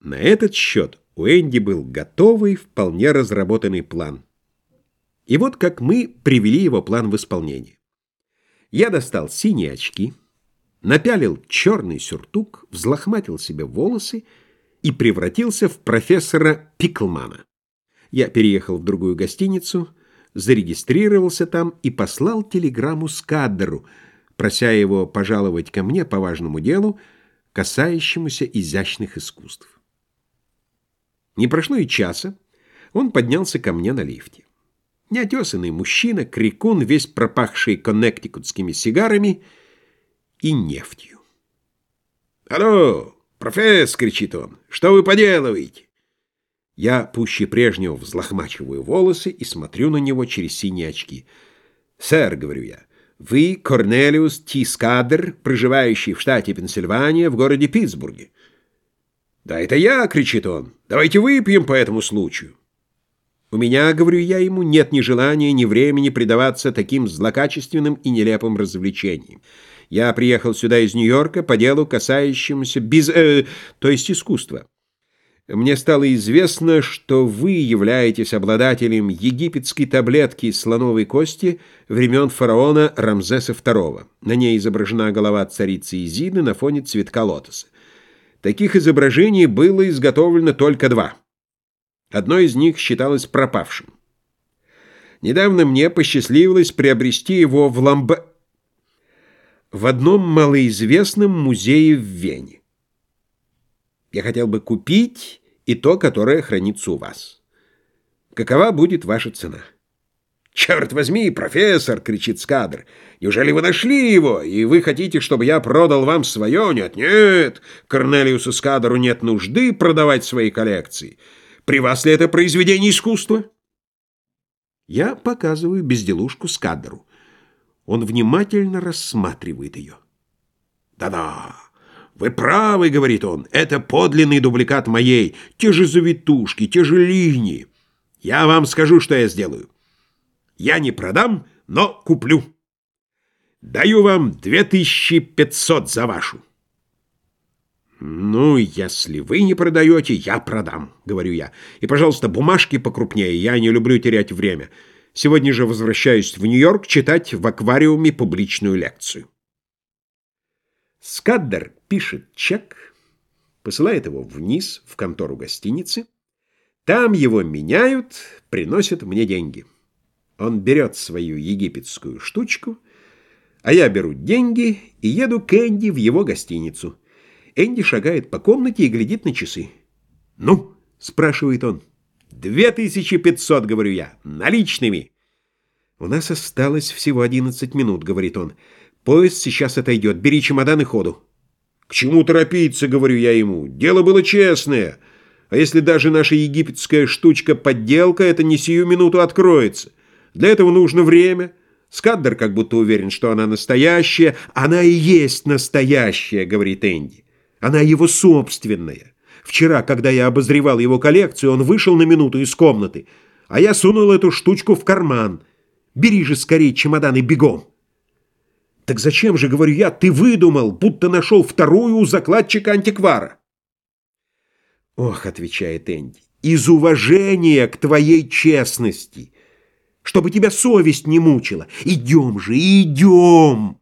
На этот счет у Энди был готовый, вполне разработанный план. И вот как мы привели его план в исполнение. Я достал синие очки, напялил черный сюртук, взлохматил себе волосы и превратился в профессора Пиклмана. Я переехал в другую гостиницу, зарегистрировался там и послал телеграмму Скаддеру, прося его пожаловать ко мне по важному делу, касающемуся изящных искусств. Не прошло и часа, он поднялся ко мне на лифте. Неотесанный мужчина, крикун, весь пропахший коннектикутскими сигарами и нефтью. «Алло, профессор!» — кричит он. «Что вы поделываете?» Я пуще прежнего взлохмачиваю волосы и смотрю на него через синие очки. «Сэр», — говорю я, — «вы Корнелиус Тискадер, проживающий в штате Пенсильвания в городе Питтсбурге». «Да это я!» — кричит он. «Давайте выпьем по этому случаю». У меня, говорю я ему, нет ни желания, ни времени предаваться таким злокачественным и нелепым развлечениям. Я приехал сюда из Нью-Йорка по делу, касающемуся без... Э, то есть искусства. Мне стало известно, что вы являетесь обладателем египетской таблетки из слоновой кости времен фараона Рамзеса II. На ней изображена голова царицы Изиды на фоне цветка лотоса. Таких изображений было изготовлено только два. Одно из них считалось пропавшим. Недавно мне посчастливилось приобрести его в Ламб... в одном малоизвестном музее в Вене. Я хотел бы купить и то, которое хранится у вас. Какова будет ваша цена? «Черт возьми, профессор!» — кричит Скадр. «Неужели вы нашли его, и вы хотите, чтобы я продал вам свое? Нет-нет, Корнелиусу Скадеру нет нужды продавать свои коллекции. При вас ли это произведение искусства?» Я показываю безделушку Скадеру. Он внимательно рассматривает ее. «Да-да, вы правы, — говорит он, — это подлинный дубликат моей, те же завитушки, те же линии. Я вам скажу, что я сделаю. Я не продам, но куплю. Даю вам 2500 за вашу. «Ну, если вы не продаете, я продам», — говорю я. «И, пожалуйста, бумажки покрупнее, я не люблю терять время. Сегодня же возвращаюсь в Нью-Йорк читать в аквариуме публичную лекцию». Скаддер пишет чек, посылает его вниз, в контору гостиницы. Там его меняют, приносят мне деньги. Он берет свою египетскую штучку, а я беру деньги и еду к Энди в его гостиницу. Энди шагает по комнате и глядит на часы. «Ну?» — спрашивает он. «Две тысячи пятьсот», — говорю я, — «наличными». «У нас осталось всего одиннадцать минут», — говорит он. «Поезд сейчас отойдет. Бери чемодан и ходу». «К чему торопиться?» — говорю я ему. «Дело было честное. А если даже наша египетская штучка подделка, это не сию минуту откроется». Для этого нужно время. Скаддер как будто уверен, что она настоящая. Она и есть настоящая, говорит Энди. Она его собственная. Вчера, когда я обозревал его коллекцию, он вышел на минуту из комнаты, а я сунул эту штучку в карман. Бери же скорее чемодан и бегом. Так зачем же, говорю я, ты выдумал, будто нашел вторую у закладчика антиквара? Ох, отвечает Энди, из уважения к твоей честности чтобы тебя совесть не мучила. Идем же, идем!»